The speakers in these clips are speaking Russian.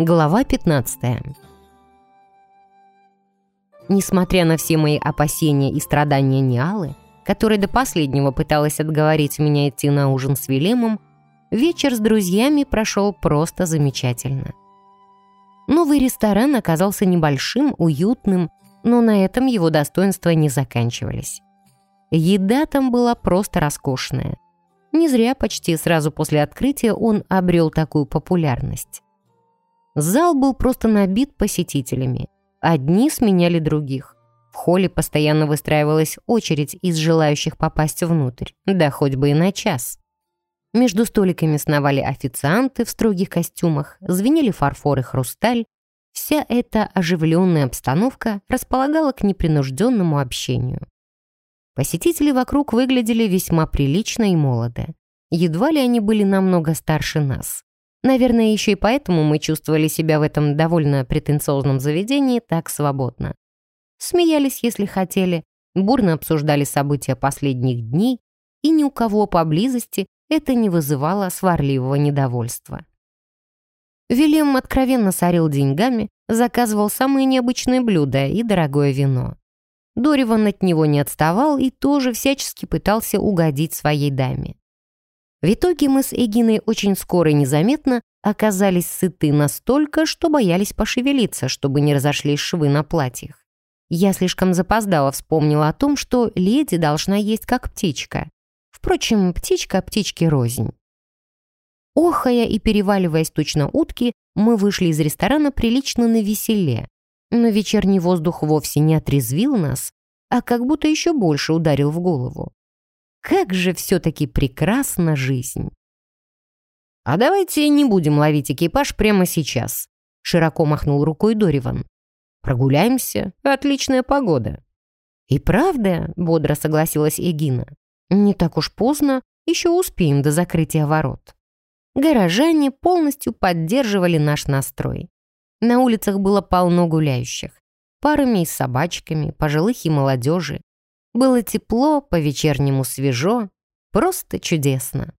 Глава 15 Несмотря на все мои опасения и страдания Ниалы, которая до последнего пыталась отговорить меня идти на ужин с Велемом, вечер с друзьями прошел просто замечательно. Новый ресторан оказался небольшим, уютным, но на этом его достоинства не заканчивались. Еда там была просто роскошная. Не зря почти сразу после открытия он обрел такую популярность. Зал был просто набит посетителями. Одни сменяли других. В холле постоянно выстраивалась очередь из желающих попасть внутрь, да хоть бы и на час. Между столиками сновали официанты в строгих костюмах, звенели фарфор и хрусталь. Вся эта оживленная обстановка располагала к непринужденному общению. Посетители вокруг выглядели весьма прилично и молодо. Едва ли они были намного старше нас. Наверное, еще и поэтому мы чувствовали себя в этом довольно претенциозном заведении так свободно. Смеялись, если хотели, бурно обсуждали события последних дней, и ни у кого поблизости это не вызывало сварливого недовольства. Вильям откровенно сорил деньгами, заказывал самые необычные блюда и дорогое вино. Дориван от него не отставал и тоже всячески пытался угодить своей даме. В итоге мы с Эгиной очень скоро и незаметно оказались сыты настолько, что боялись пошевелиться, чтобы не разошлись швы на платьях. Я слишком запоздала вспомнила о том, что леди должна есть как птичка. Впрочем, птичка птичке рознь. Охая и переваливаясь точно утки, мы вышли из ресторана прилично на веселе. Но вечерний воздух вовсе не отрезвил нас, а как будто еще больше ударил в голову. Как же все-таки прекрасна жизнь! «А давайте не будем ловить экипаж прямо сейчас», — широко махнул рукой Дориван. «Прогуляемся. Отличная погода». «И правда», — бодро согласилась Эгина. «Не так уж поздно, еще успеем до закрытия ворот». Горожане полностью поддерживали наш настрой. На улицах было полно гуляющих. Парами и собачками, пожилых и молодежи. Было тепло, по-вечернему свежо, просто чудесно.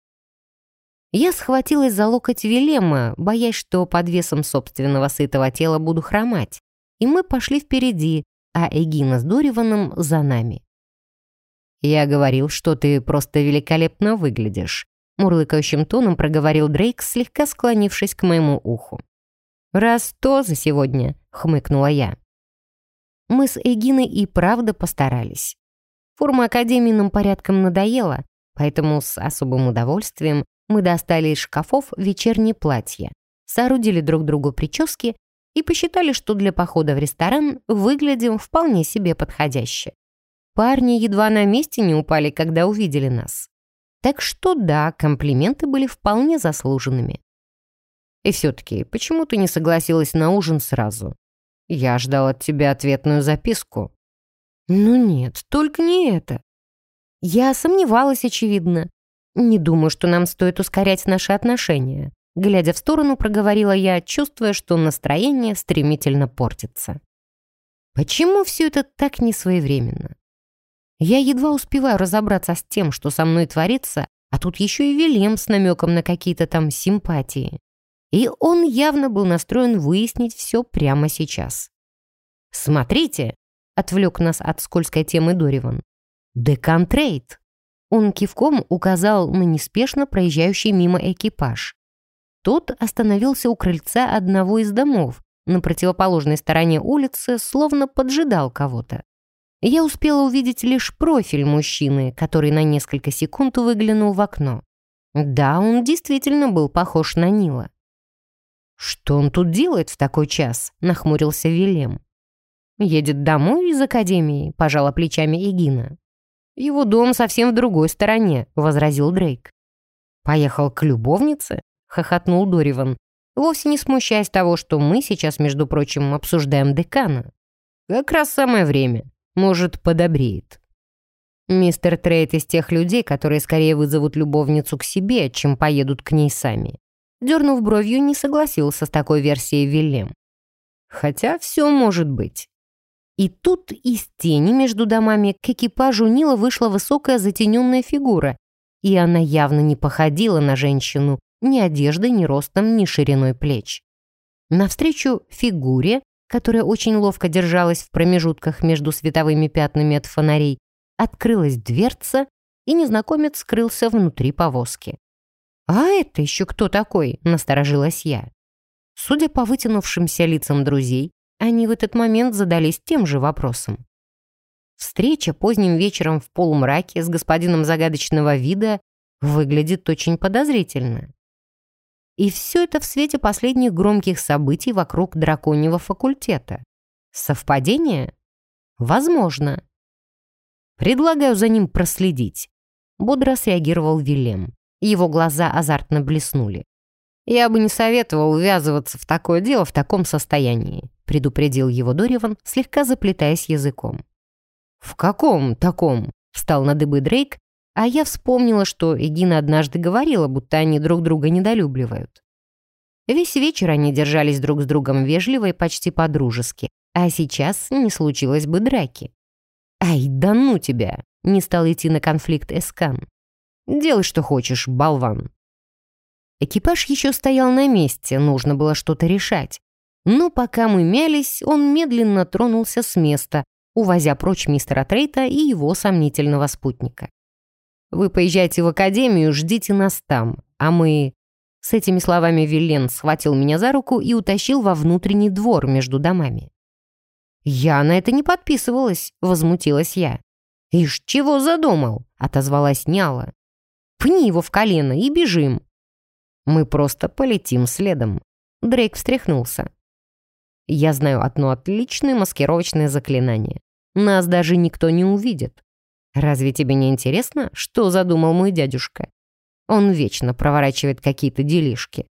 Я схватилась за локоть Велема, боясь, что под весом собственного сытого тела буду хромать, и мы пошли впереди, а Эгина с Дориваном за нами. «Я говорил, что ты просто великолепно выглядишь», мурлыкающим тоном проговорил Дрейк, слегка склонившись к моему уху. «Раз то за сегодня», — хмыкнула я. Мы с Эгиной и правда постарались. Форма Академии нам порядком надоела, поэтому с особым удовольствием мы достали из шкафов вечерние платья, соорудили друг другу прически и посчитали, что для похода в ресторан выглядим вполне себе подходяще. Парни едва на месте не упали, когда увидели нас. Так что да, комплименты были вполне заслуженными. И все-таки, почему ты не согласилась на ужин сразу? Я ждал от тебя ответную записку. Ну нет, только не это. Я сомневалась, очевидно. Не думаю, что нам стоит ускорять наши отношения. Глядя в сторону, проговорила я, чувствуя, что настроение стремительно портится. Почему все это так несвоевременно? Я едва успеваю разобраться с тем, что со мной творится, а тут еще и Вильям с намеком на какие-то там симпатии. И он явно был настроен выяснить все прямо сейчас. «Смотрите!» Отвлек нас от скользкой темы Дориван. «Декантрейд!» Он кивком указал на неспешно проезжающий мимо экипаж. Тот остановился у крыльца одного из домов, на противоположной стороне улицы, словно поджидал кого-то. Я успела увидеть лишь профиль мужчины, который на несколько секунд выглянул в окно. Да, он действительно был похож на Нила. «Что он тут делает в такой час?» — нахмурился Вилем. «Едет домой из академии», — пожала плечами Эгина. «Его дом совсем в другой стороне», — возразил Дрейк. «Поехал к любовнице?» — хохотнул Дориван, вовсе не смущаясь того, что мы сейчас, между прочим, обсуждаем декана. «Как раз самое время. Может, подобреет». Мистер Трейд из тех людей, которые скорее вызовут любовницу к себе, чем поедут к ней сами. Дернув бровью, не согласился с такой версией Вильям. Хотя все может быть. И тут из тени между домами к экипажу Нила вышла высокая затененная фигура, и она явно не походила на женщину ни одеждой, ни ростом, ни шириной плеч. Навстречу фигуре, которая очень ловко держалась в промежутках между световыми пятнами от фонарей, открылась дверца, и незнакомец скрылся внутри повозки. «А это еще кто такой?» — насторожилась я. Судя по вытянувшимся лицам друзей, они в этот момент задались тем же вопросом. Встреча поздним вечером в полумраке с господином загадочного вида выглядит очень подозрительно. И все это в свете последних громких событий вокруг драконьего факультета. Совпадение? Возможно. Предлагаю за ним проследить. Бодро среагировал Вилем. Его глаза азартно блеснули. «Я бы не советовал ввязываться в такое дело в таком состоянии», предупредил его Дориван, слегка заплетаясь языком. «В каком таком?» — встал на дыбы Дрейк, а я вспомнила, что Эгина однажды говорила, будто они друг друга недолюбливают. Весь вечер они держались друг с другом вежливо и почти по-дружески, а сейчас не случилось бы драки. «Ай, да ну тебя!» — не стал идти на конфликт Эскан. «Делай, что хочешь, болван!» Экипаж еще стоял на месте, нужно было что-то решать. Но пока мы мялись, он медленно тронулся с места, увозя прочь мистера Трейта и его сомнительного спутника. Вы поезжайте в академию, ждите нас там, а мы...» С этими словами Виллен схватил меня за руку и утащил во внутренний двор между домами. «Я на это не подписывалась», — возмутилась я. «Ишь, чего задумал?» — отозвалась Няла. «Пни его в колено и бежим». «Мы просто полетим следом». Дрейк встряхнулся. «Я знаю одно отличное маскировочное заклинание. Нас даже никто не увидит. Разве тебе не интересно, что задумал мой дядюшка? Он вечно проворачивает какие-то делишки.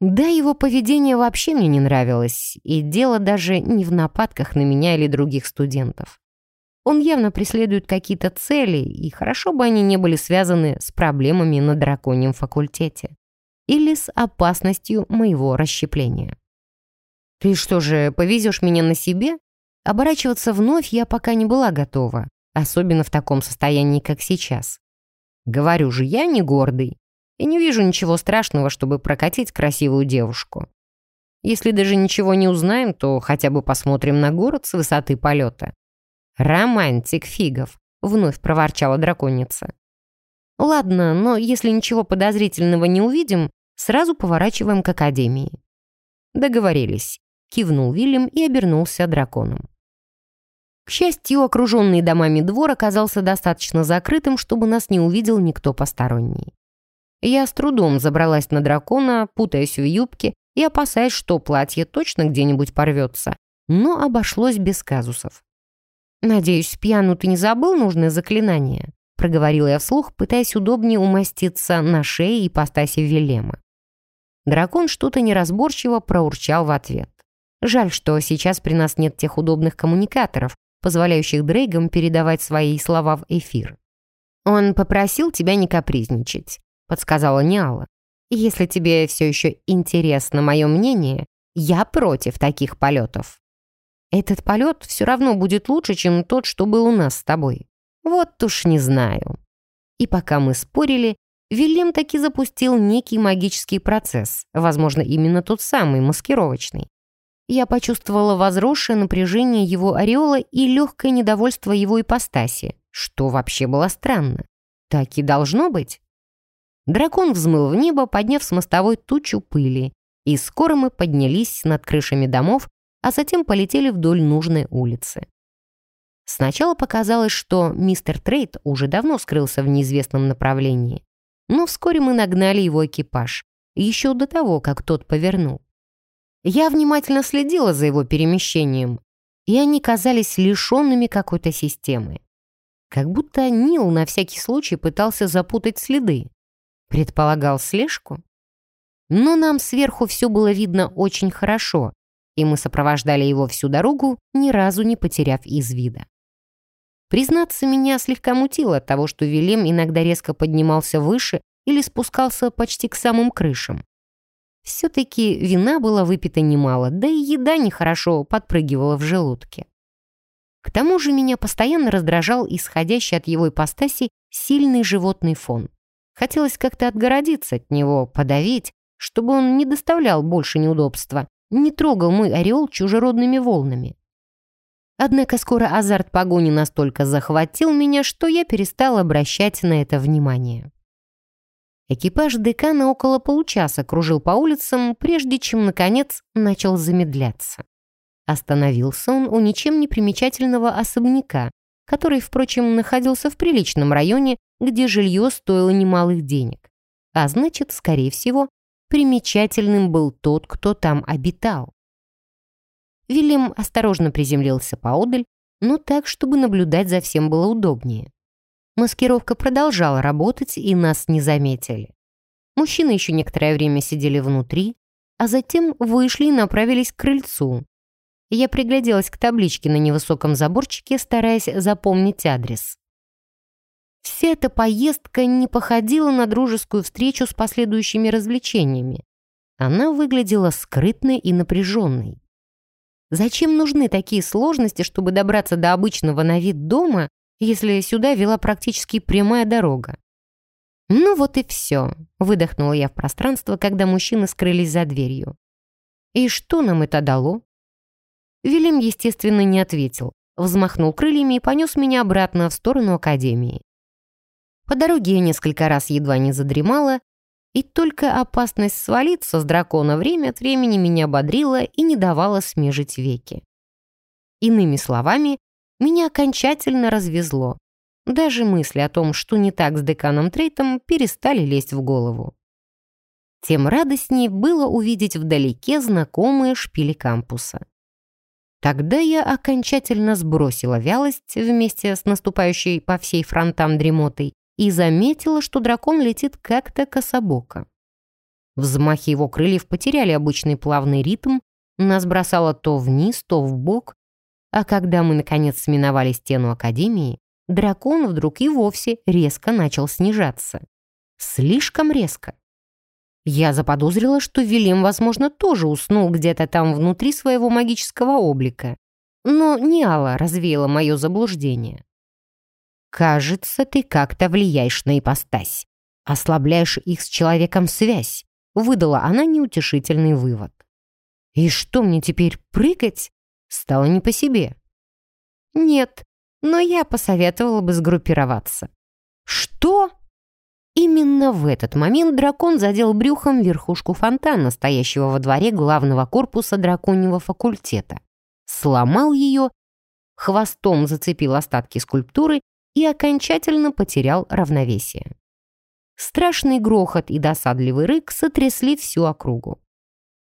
Да, его поведение вообще мне не нравилось, и дело даже не в нападках на меня или других студентов. Он явно преследует какие-то цели, и хорошо бы они не были связаны с проблемами на драконьем факультете или с опасностью моего расщепления. «Ты что же, повезешь меня на себе?» Оборачиваться вновь я пока не была готова, особенно в таком состоянии, как сейчас. Говорю же, я не гордый и не вижу ничего страшного, чтобы прокатить красивую девушку. Если даже ничего не узнаем, то хотя бы посмотрим на город с высоты полета. «Романтик фигов», — вновь проворчала драконица. «Ладно, но если ничего подозрительного не увидим, сразу поворачиваем к Академии». «Договорились», — кивнул Вильям и обернулся драконом. К счастью, окруженный домами двор оказался достаточно закрытым, чтобы нас не увидел никто посторонний. Я с трудом забралась на дракона, путаясь в юбке и опасаясь, что платье точно где-нибудь порвется, но обошлось без казусов. «Надеюсь, пьяну ты не забыл нужное заклинание?» проговорила я вслух, пытаясь удобнее умоститься на шее ипостаси Велема. Дракон что-то неразборчиво проурчал в ответ. Жаль, что сейчас при нас нет тех удобных коммуникаторов, позволяющих Дрейгам передавать свои слова в эфир. «Он попросил тебя не капризничать», — подсказала Ниала. «Если тебе все еще интересно мое мнение, я против таких полетов. Этот полет все равно будет лучше, чем тот, что был у нас с тобой. Вот уж не знаю». И пока мы спорили, Вильям таки запустил некий магический процесс, возможно, именно тот самый, маскировочный я почувствовала возросшее напряжение его ореола и легкое недовольство его ипостаси, что вообще было странно. Так и должно быть. Дракон взмыл в небо, подняв с мостовой тучу пыли, и скоро мы поднялись над крышами домов, а затем полетели вдоль нужной улицы. Сначала показалось, что мистер Трейд уже давно скрылся в неизвестном направлении, но вскоре мы нагнали его экипаж, еще до того, как тот повернул. Я внимательно следила за его перемещением, и они казались лишенными какой-то системы. Как будто Нил на всякий случай пытался запутать следы. Предполагал слежку? Но нам сверху все было видно очень хорошо, и мы сопровождали его всю дорогу, ни разу не потеряв из вида. Признаться, меня слегка мутило от того, что Вилем иногда резко поднимался выше или спускался почти к самым крышам. Все-таки вина была выпита немало, да и еда нехорошо подпрыгивала в желудке. К тому же меня постоянно раздражал исходящий от его ипостаси сильный животный фон. Хотелось как-то отгородиться от него, подавить, чтобы он не доставлял больше неудобства, не трогал мой ореол чужеродными волнами. Однако скоро азарт погони настолько захватил меня, что я перестал обращать на это внимание. Экипаж декана около получаса кружил по улицам, прежде чем, наконец, начал замедляться. Остановился он у ничем не примечательного особняка, который, впрочем, находился в приличном районе, где жилье стоило немалых денег. А значит, скорее всего, примечательным был тот, кто там обитал. Вильям осторожно приземлился поодаль, но так, чтобы наблюдать за всем было удобнее. Маскировка продолжала работать, и нас не заметили. Мужчины еще некоторое время сидели внутри, а затем вышли и направились к крыльцу. Я пригляделась к табличке на невысоком заборчике, стараясь запомнить адрес. Вся эта поездка не походила на дружескую встречу с последующими развлечениями. Она выглядела скрытной и напряженной. Зачем нужны такие сложности, чтобы добраться до обычного на вид дома, если сюда вела практически прямая дорога? «Ну вот и все», — выдохнула я в пространство, когда мужчины скрылись за дверью. «И что нам это дало?» Вильям, естественно, не ответил, взмахнул крыльями и понес меня обратно в сторону Академии. По дороге я несколько раз едва не задремала, и только опасность свалиться с дракона время от времени меня бодрила и не давала смежить веки. Иными словами, меня окончательно развезло. Даже мысли о том, что не так с деканом Трейтом, перестали лезть в голову. Тем радостней было увидеть вдалеке знакомые шпили кампуса. Тогда я окончательно сбросила вялость вместе с наступающей по всей фронтам дремотой и заметила, что дракон летит как-то кособоко. Взмахи его крыльев потеряли обычный плавный ритм, нас бросало то вниз, то в бок, а когда мы, наконец, сминовали стену Академии, дракон вдруг и вовсе резко начал снижаться. Слишком резко. Я заподозрила, что Вильям, возможно, тоже уснул где-то там внутри своего магического облика. Но Ниала развеяла мое заблуждение. «Кажется, ты как-то влияешь на ипостась. Ослабляешь их с человеком связь», — выдала она неутешительный вывод. «И что мне теперь, прыгать?» Стало не по себе. «Нет, но я посоветовала бы сгруппироваться». «Что?» Именно в этот момент дракон задел брюхом верхушку фонтана, стоящего во дворе главного корпуса драконьего факультета. Сломал ее, хвостом зацепил остатки скульптуры и окончательно потерял равновесие. Страшный грохот и досадливый рык сотрясли всю округу.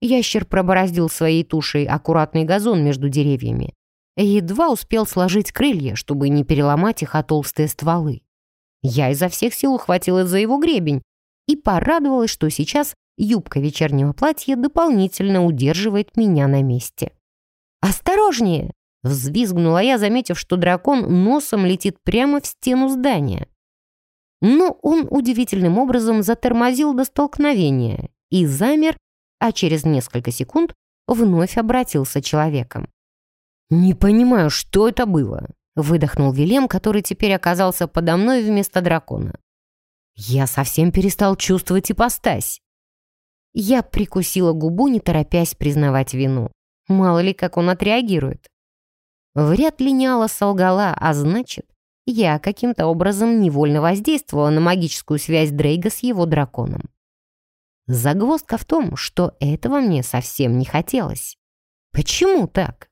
Ящер пробороздил своей тушей аккуратный газон между деревьями. Едва успел сложить крылья, чтобы не переломать их о толстые стволы. Я изо всех сил ухватилась за его гребень и порадовалась, что сейчас юбка вечернего платья дополнительно удерживает меня на месте. «Осторожнее!» Взвизгнула я, заметив, что дракон носом летит прямо в стену здания. Но он удивительным образом затормозил до столкновения и замер, а через несколько секунд вновь обратился человеком. «Не понимаю, что это было?» — выдохнул Вилем, который теперь оказался подо мной вместо дракона. «Я совсем перестал чувствовать ипостась». Я прикусила губу, не торопясь признавать вину. Мало ли, как он отреагирует. Вряд ли Няла солгала, а значит, я каким-то образом невольно воздействовала на магическую связь Дрейга с его драконом. Загвоздка в том, что этого мне совсем не хотелось. Почему так?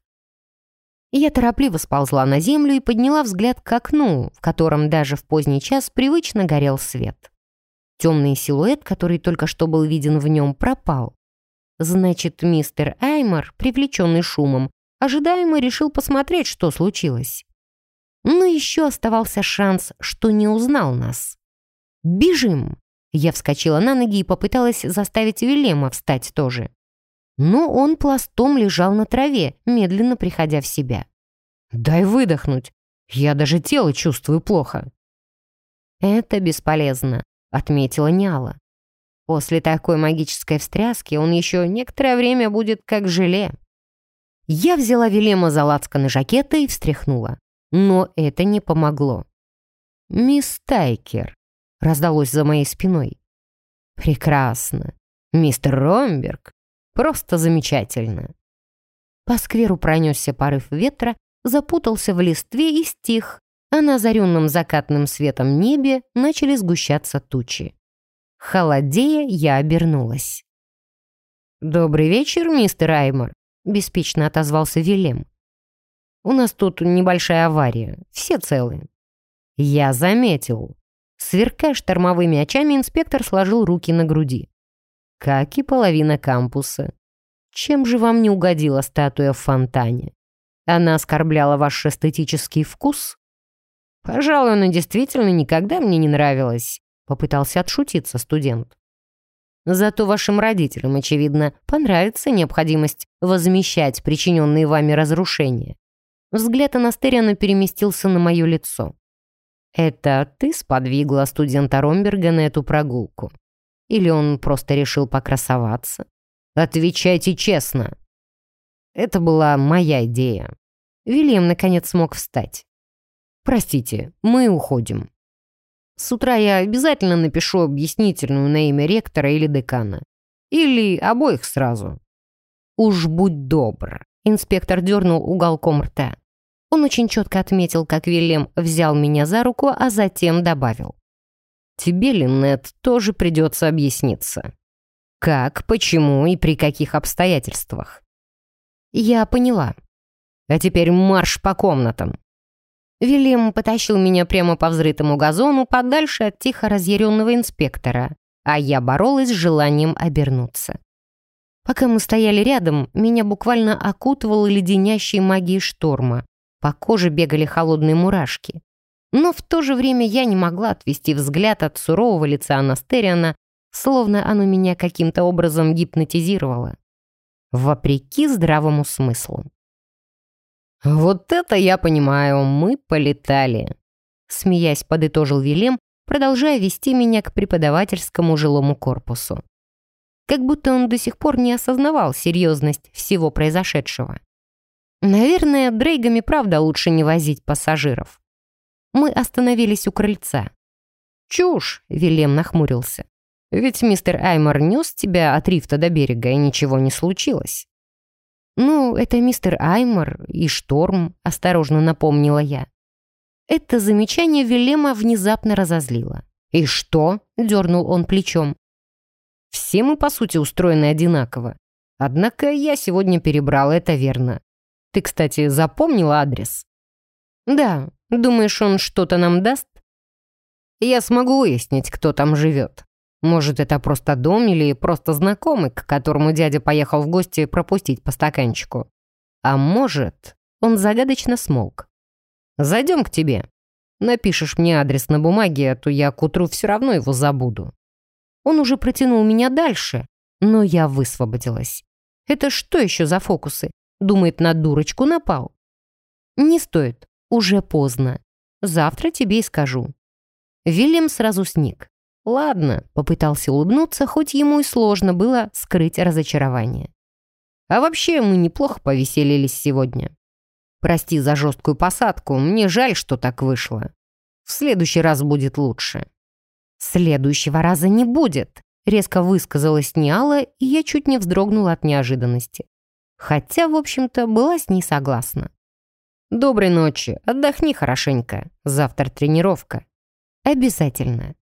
Я торопливо сползла на землю и подняла взгляд к окну, в котором даже в поздний час привычно горел свет. Темный силуэт, который только что был виден в нем, пропал. Значит, мистер Аймор, привлеченный шумом, ожидаемо решил посмотреть, что случилось. Но еще оставался шанс, что не узнал нас. «Бежим!» Я вскочила на ноги и попыталась заставить Вилема встать тоже. Но он пластом лежал на траве, медленно приходя в себя. «Дай выдохнуть. Я даже тело чувствую плохо». «Это бесполезно», — отметила Няла. «После такой магической встряски он еще некоторое время будет как желе». Я взяла Велема за лацканы жакета и встряхнула. Но это не помогло. «Мисс Тайкер», — раздалось за моей спиной. «Прекрасно. Мистер Ромберг, Просто замечательно. По скверу пронесся порыв ветра, запутался в листве и стих, а на озаренном закатным светом небе начали сгущаться тучи. Холодея, я обернулась. «Добрый вечер, мистер Аймор», — беспечно отозвался Вилем. «У нас тут небольшая авария, все целы». «Я заметил». Сверкая штормовыми очами, инспектор сложил руки на груди. «Как и половина кампуса. Чем же вам не угодила статуя в фонтане? Она оскорбляла ваш эстетический вкус?» «Пожалуй, она действительно никогда мне не нравилась», — попытался отшутиться студент. Зато вашим родителям, очевидно, понравится необходимость возмещать причиненные вами разрушения. Взгляд Анастериана переместился на мое лицо. «Это ты сподвигла студента Ромберга на эту прогулку? Или он просто решил покрасоваться? Отвечайте честно!» Это была моя идея. Вильям наконец смог встать. «Простите, мы уходим». С утра я обязательно напишу объяснительную на имя ректора или декана. Или обоих сразу. Уж будь добр. Инспектор дернул уголком рта. Он очень четко отметил, как Вильям взял меня за руку, а затем добавил. «Тебе, Линнет, тоже придется объясниться. Как, почему и при каких обстоятельствах?» «Я поняла. А теперь марш по комнатам». Вильям потащил меня прямо по взрытому газону подальше от тихо разъяренного инспектора, а я боролась с желанием обернуться. Пока мы стояли рядом, меня буквально окутывала леденящей магией шторма. По коже бегали холодные мурашки. Но в то же время я не могла отвести взгляд от сурового лица Анастериана, словно оно меня каким-то образом гипнотизировало. Вопреки здравому смыслу. «Вот это я понимаю, мы полетали!» Смеясь, подытожил Вилем, продолжая вести меня к преподавательскому жилому корпусу. Как будто он до сих пор не осознавал серьезность всего произошедшего. Наверное, Дрейгами правда лучше не возить пассажиров. Мы остановились у крыльца. «Чушь!» — Вилем нахмурился. «Ведь мистер Аймор нес тебя от рифта до берега, и ничего не случилось». «Ну, это мистер Аймор и Шторм», — осторожно напомнила я. Это замечание Вилема внезапно разозлило. «И что?» — дернул он плечом. «Все мы, по сути, устроены одинаково. Однако я сегодня перебрал, это верно. Ты, кстати, запомнила адрес?» «Да. Думаешь, он что-то нам даст?» «Я смогу выяснить, кто там живет. Может, это просто дом или просто знакомый, к которому дядя поехал в гости пропустить по стаканчику. А может, он загадочно смолк. «Зайдем к тебе. Напишешь мне адрес на бумаге, а то я к утру все равно его забуду». Он уже протянул меня дальше, но я высвободилась. Это что еще за фокусы? Думает, на дурочку напал? Не стоит, уже поздно. Завтра тебе и скажу. Вильям сразу сник. «Ладно», — попытался улыбнуться, хоть ему и сложно было скрыть разочарование. «А вообще мы неплохо повеселились сегодня. Прости за жесткую посадку, мне жаль, что так вышло. В следующий раз будет лучше». «Следующего раза не будет», — резко высказалась Ниала, и я чуть не вздрогнула от неожиданности. Хотя, в общем-то, была с ней согласна. «Доброй ночи, отдохни хорошенько. Завтра тренировка». «Обязательно».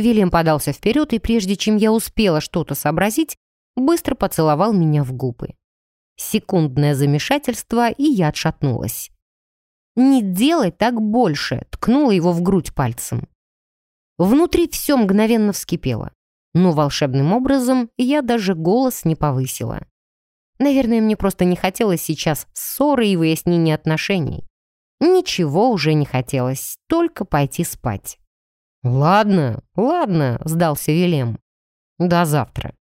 Вильям подался вперед, и прежде чем я успела что-то сообразить, быстро поцеловал меня в губы. Секундное замешательство, и я отшатнулась. «Не делай так больше!» — ткнула его в грудь пальцем. Внутри все мгновенно вскипело, но волшебным образом я даже голос не повысила. Наверное, мне просто не хотелось сейчас ссоры и выяснения отношений. Ничего уже не хотелось, только пойти спать. «Ладно, ладно», — сдался Вилем. «До завтра».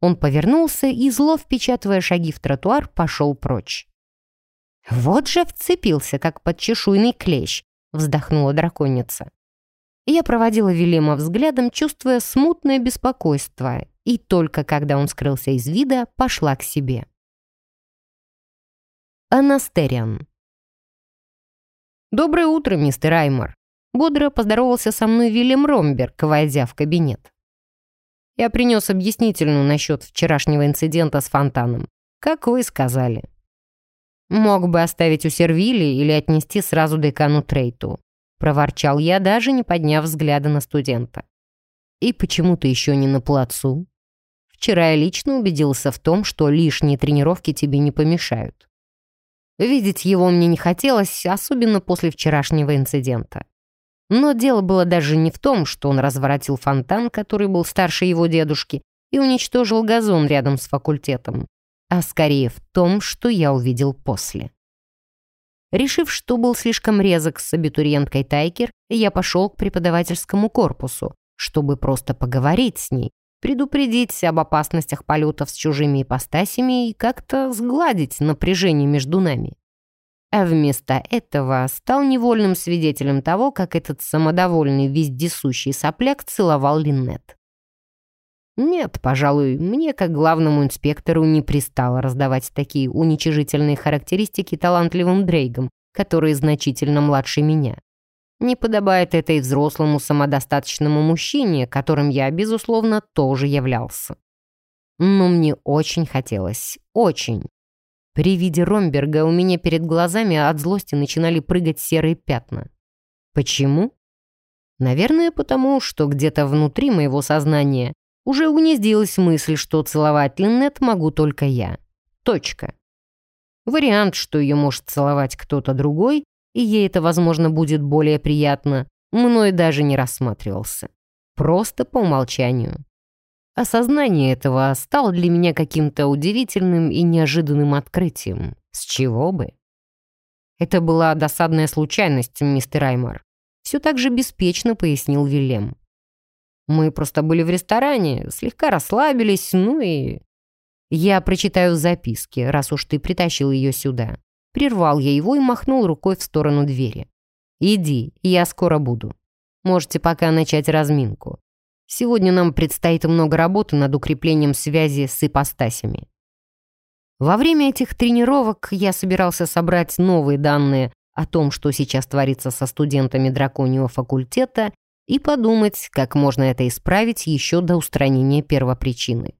Он повернулся и, зло впечатывая шаги в тротуар, пошел прочь. «Вот же вцепился, как подчешуйный клещ», — вздохнула драконица. Я проводила Вилема взглядом, чувствуя смутное беспокойство, и только когда он скрылся из вида, пошла к себе. Анастериан. «Доброе утро, мистер Аймор», Бодро поздоровался со мной Вильям Ромберг, войдя в кабинет. Я принес объяснительную насчет вчерашнего инцидента с фонтаном. Как вы сказали. Мог бы оставить у Сервили или отнести сразу декану Трейту. Проворчал я, даже не подняв взгляда на студента. И почему ты еще не на плацу? Вчера я лично убедился в том, что лишние тренировки тебе не помешают. Видеть его мне не хотелось, особенно после вчерашнего инцидента. Но дело было даже не в том, что он разворотил фонтан, который был старше его дедушки, и уничтожил газон рядом с факультетом, а скорее в том, что я увидел после. Решив, что был слишком резок с абитуриенткой Тайкер, я пошел к преподавательскому корпусу, чтобы просто поговорить с ней, предупредить об опасностях полетов с чужими ипостасями и как-то сгладить напряжение между нами. А вместо этого стал невольным свидетелем того, как этот самодовольный вездесущий сопляк целовал Линнет. Нет, пожалуй, мне, как главному инспектору, не пристало раздавать такие уничижительные характеристики талантливым Дрейгам, которые значительно младше меня. Не подобает это и взрослому самодостаточному мужчине, которым я, безусловно, тоже являлся. Но мне очень хотелось, очень. При виде Ромберга у меня перед глазами от злости начинали прыгать серые пятна. Почему? Наверное, потому, что где-то внутри моего сознания уже угнездилась мысль, что целовать Линнет могу только я. Точка. Вариант, что ее может целовать кто-то другой, и ей это, возможно, будет более приятно, мной даже не рассматривался. Просто по умолчанию. Осознание этого стало для меня каким-то удивительным и неожиданным открытием. С чего бы? Это была досадная случайность, мистер Аймар. Все так же беспечно пояснил Вильям. Мы просто были в ресторане, слегка расслабились, ну и... Я прочитаю записки, раз уж ты притащил ее сюда. Прервал я его и махнул рукой в сторону двери. «Иди, я скоро буду. Можете пока начать разминку. Сегодня нам предстоит много работы над укреплением связи с ипостасями». Во время этих тренировок я собирался собрать новые данные о том, что сейчас творится со студентами драконьего факультета, и подумать, как можно это исправить еще до устранения первопричины.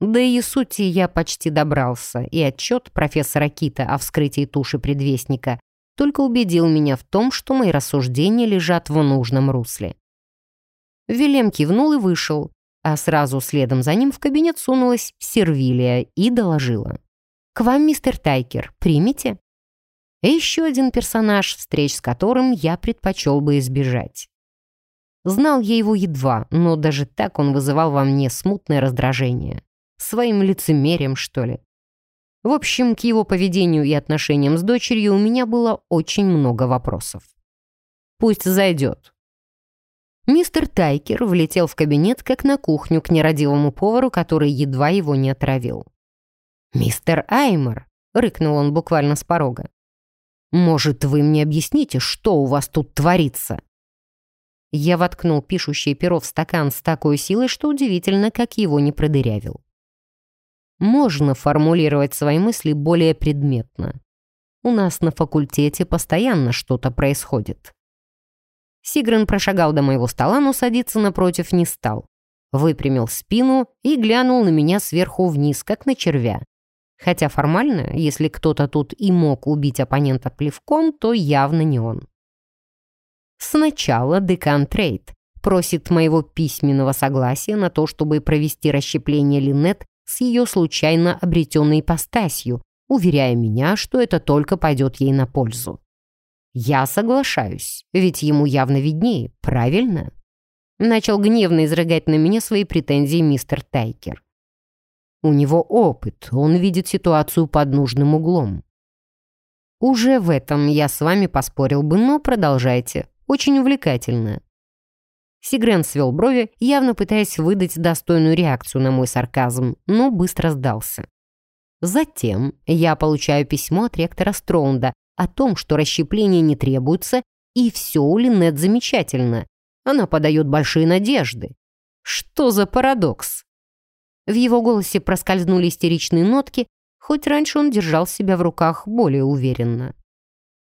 До ее сути я почти добрался, и отчет профессора Кита о вскрытии туши предвестника только убедил меня в том, что мои рассуждения лежат в нужном русле. Вилем кивнул и вышел, а сразу следом за ним в кабинет сунулась Сервилия и доложила. «К вам, мистер Тайкер, примите?» Еще один персонаж, встреч с которым я предпочел бы избежать. Знал я его едва, но даже так он вызывал во мне смутное раздражение. Своим лицемерием, что ли? В общем, к его поведению и отношениям с дочерью у меня было очень много вопросов. Пусть зайдет. Мистер Тайкер влетел в кабинет, как на кухню, к нерадивому повару, который едва его не отравил. «Мистер Аймер!» — рыкнул он буквально с порога. «Может, вы мне объясните, что у вас тут творится?» Я воткнул пишущее перо в стакан с такой силой, что удивительно, как его не продырявил можно формулировать свои мысли более предметно. У нас на факультете постоянно что-то происходит. Сигрен прошагал до моего стола, но садиться напротив не стал. Выпрямил спину и глянул на меня сверху вниз, как на червя. Хотя формально, если кто-то тут и мог убить оппонента плевком, то явно не он. Сначала декан Трейд просит моего письменного согласия на то, чтобы провести расщепление Линет с ее случайно обретенной ипостасью, уверяя меня, что это только пойдет ей на пользу. Я соглашаюсь, ведь ему явно виднее, правильно? Начал гневно изрыгать на меня свои претензии мистер Тайкер. У него опыт, он видит ситуацию под нужным углом. Уже в этом я с вами поспорил бы, но продолжайте. Очень увлекательно. Сигрен свел брови, явно пытаясь выдать достойную реакцию на мой сарказм, но быстро сдался. Затем я получаю письмо от ректора Строунда о том, что расщепление не требуется, и все у Линет замечательно. Она подает большие надежды. Что за парадокс? В его голосе проскользнули истеричные нотки, хоть раньше он держал себя в руках более уверенно.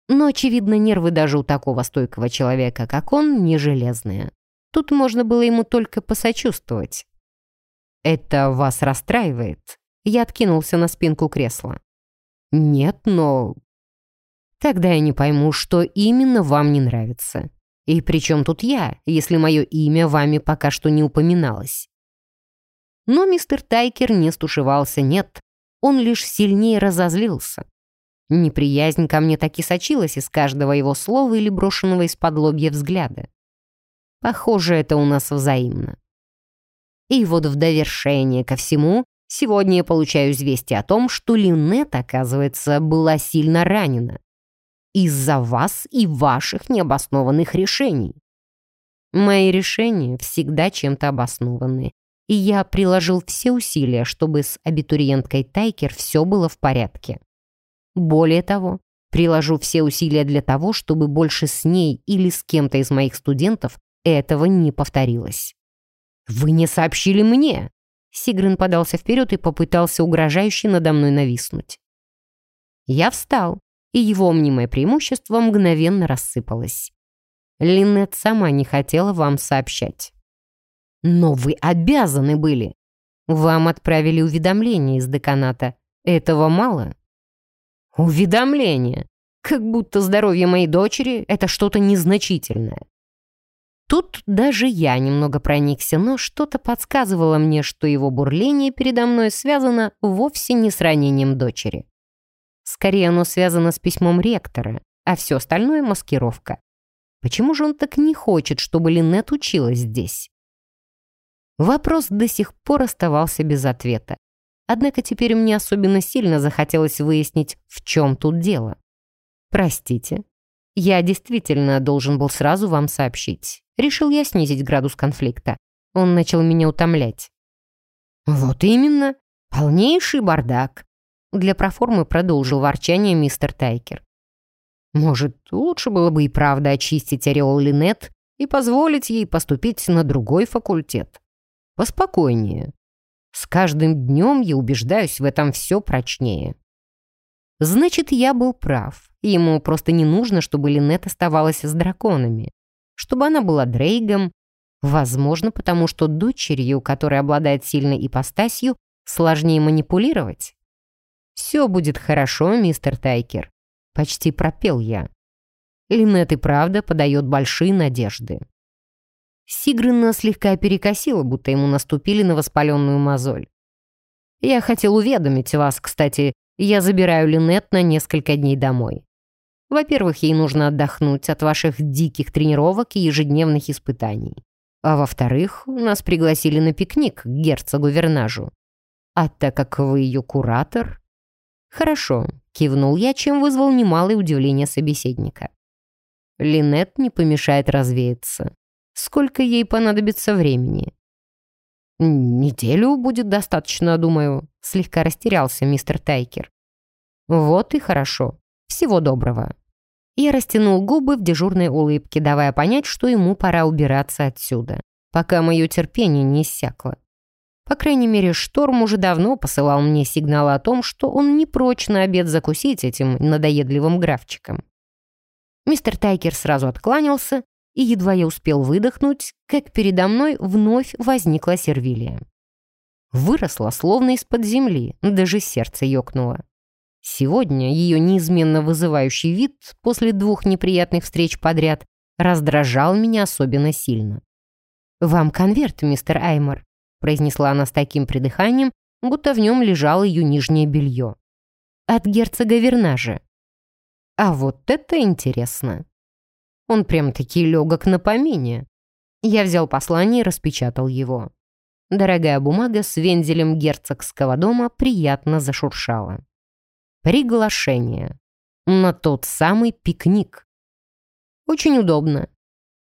Но, очевидно, нервы даже у такого стойкого человека, как он, не железные. Тут можно было ему только посочувствовать. «Это вас расстраивает?» Я откинулся на спинку кресла. «Нет, но...» «Тогда я не пойму, что именно вам не нравится. И при чем тут я, если мое имя вами пока что не упоминалось?» Но мистер Тайкер не стушевался, нет. Он лишь сильнее разозлился. Неприязнь ко мне так и сочилась из каждого его слова или брошенного из-под лобья взгляда. Похоже, это у нас взаимно. И вот в довершение ко всему, сегодня я получаю известие о том, что Линет, оказывается, была сильно ранена. Из-за вас и ваших необоснованных решений. Мои решения всегда чем-то обоснованы, и я приложил все усилия, чтобы с абитуриенткой Тайкер все было в порядке. Более того, приложу все усилия для того, чтобы больше с ней или с кем-то из моих студентов этого не повторилось. «Вы не сообщили мне!» Сигрен подался вперед и попытался угрожающе надо мной нависнуть. Я встал, и его мнимое преимущество мгновенно рассыпалось. Линнет сама не хотела вам сообщать. Но вы обязаны были. Вам отправили уведомление из деканата. Этого мало? Уведомление. Как будто здоровье моей дочери — это что-то незначительное. Тут даже я немного проникся, но что-то подсказывало мне, что его бурление передо мной связано вовсе не с ранением дочери. Скорее, оно связано с письмом ректора, а все остальное — маскировка. Почему же он так не хочет, чтобы Линнет училась здесь? Вопрос до сих пор оставался без ответа. Однако теперь мне особенно сильно захотелось выяснить, в чем тут дело. Простите, я действительно должен был сразу вам сообщить. Решил я снизить градус конфликта. Он начал меня утомлять. «Вот именно. Полнейший бардак», — для проформы продолжил ворчание мистер Тайкер. «Может, лучше было бы и правда очистить ореол Линет и позволить ей поступить на другой факультет. Поспокойнее. С каждым днем я убеждаюсь в этом все прочнее». Значит, я был прав. Ему просто не нужно, чтобы Линет оставалась с драконами чтобы она была Дрейгом, возможно, потому что дочерью, которая обладает сильной ипостасью, сложнее манипулировать. «Все будет хорошо, мистер Тайкер», — почти пропел я. Линет и правда подает большие надежды. Сигрына слегка перекосила, будто ему наступили на воспаленную мозоль. «Я хотел уведомить вас, кстати, я забираю Линет на несколько дней домой. Во-первых, ей нужно отдохнуть от ваших диких тренировок и ежедневных испытаний. А во-вторых, нас пригласили на пикник к герцогу-вернажу. А так как вы ее куратор... Хорошо, кивнул я, чем вызвал немалое удивление собеседника. Линет не помешает развеяться. Сколько ей понадобится времени? Неделю будет достаточно, думаю, слегка растерялся мистер Тайкер. Вот и хорошо. Всего доброго. Я растянул губы в дежурной улыбке, давая понять, что ему пора убираться отсюда, пока мое терпение не иссякло. По крайней мере, Шторм уже давно посылал мне сигнал о том, что он не прочь на обед закусить этим надоедливым графчиком. Мистер Тайкер сразу откланялся, и едва я успел выдохнуть, как передо мной вновь возникла сервилия. Выросла, словно из-под земли, даже сердце ёкнуло. Сегодня ее неизменно вызывающий вид после двух неприятных встреч подряд раздражал меня особенно сильно. «Вам конверт, мистер Аймор», произнесла она с таким придыханием, будто в нем лежало ее нижнее белье. «От герцога Вернажа». А вот это интересно. Он прям-таки легок на помине. Я взял послание и распечатал его. Дорогая бумага с вензелем герцогского дома приятно зашуршала. Приглашение. На тот самый пикник. Очень удобно.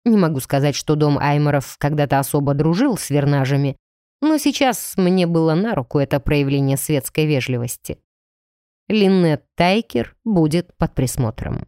Не могу сказать, что дом Аймеров когда-то особо дружил с вернажами, но сейчас мне было на руку это проявление светской вежливости. Линнет Тайкер будет под присмотром.